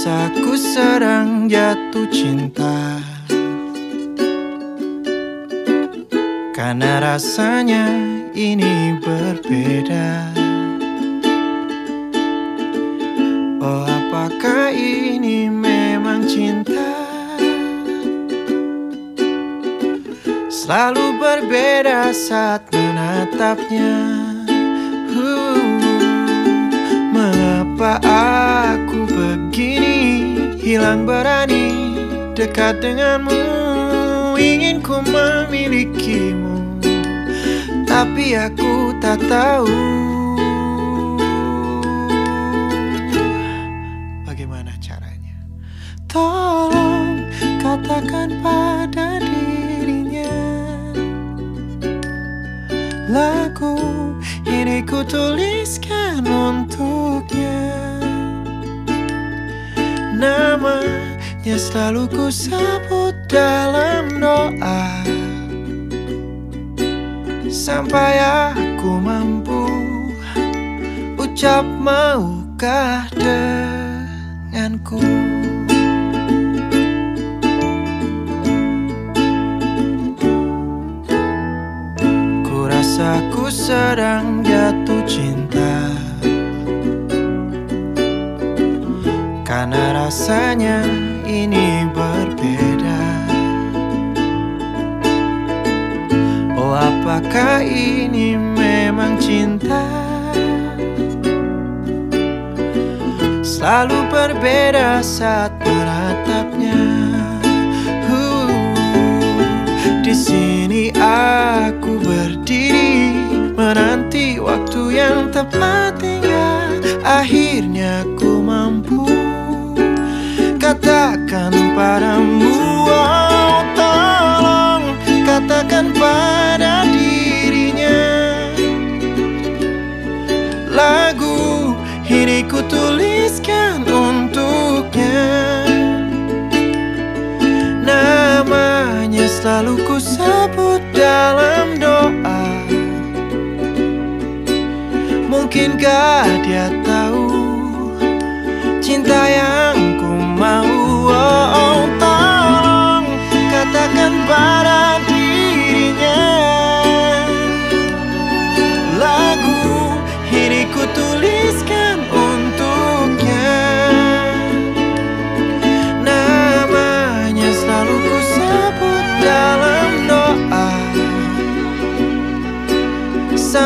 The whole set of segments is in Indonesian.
Rasaku sedang jatuh cinta. Karena rasanya ini berbeda. Oh apakah ini memang cinta? Selalu berbeda saat menatapnya. Uh, Mengapa aku Hilang berani dekat denganmu. Ingin ku memilikimu Tapi aku tak tahu. Bagaimana caranya? Tolong katakan pada dirinya Lagu ini ku tuliskan untuknya Namanya selalu ku sebut dalam doa. Sampai aku mampu Ucap maukah denganku? Ku rasa ku sedang jatuh cinta. Karena rasanya ini berbeda. Oh apakah ini memang cinta? Selalu berbeda saat menatapnya uh, Di sini aku berdiri Menanti waktu yang tepat Katakan padamu oh, Tolong katakan pada dirinya. Lagu ini ku tuliskan untuknya. Namanya selalu ku sebut dalam doa. Mungkinkah dia tahu Cinta yang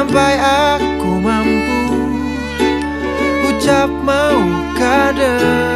Sampai aku mampu. Ucap maukah denganku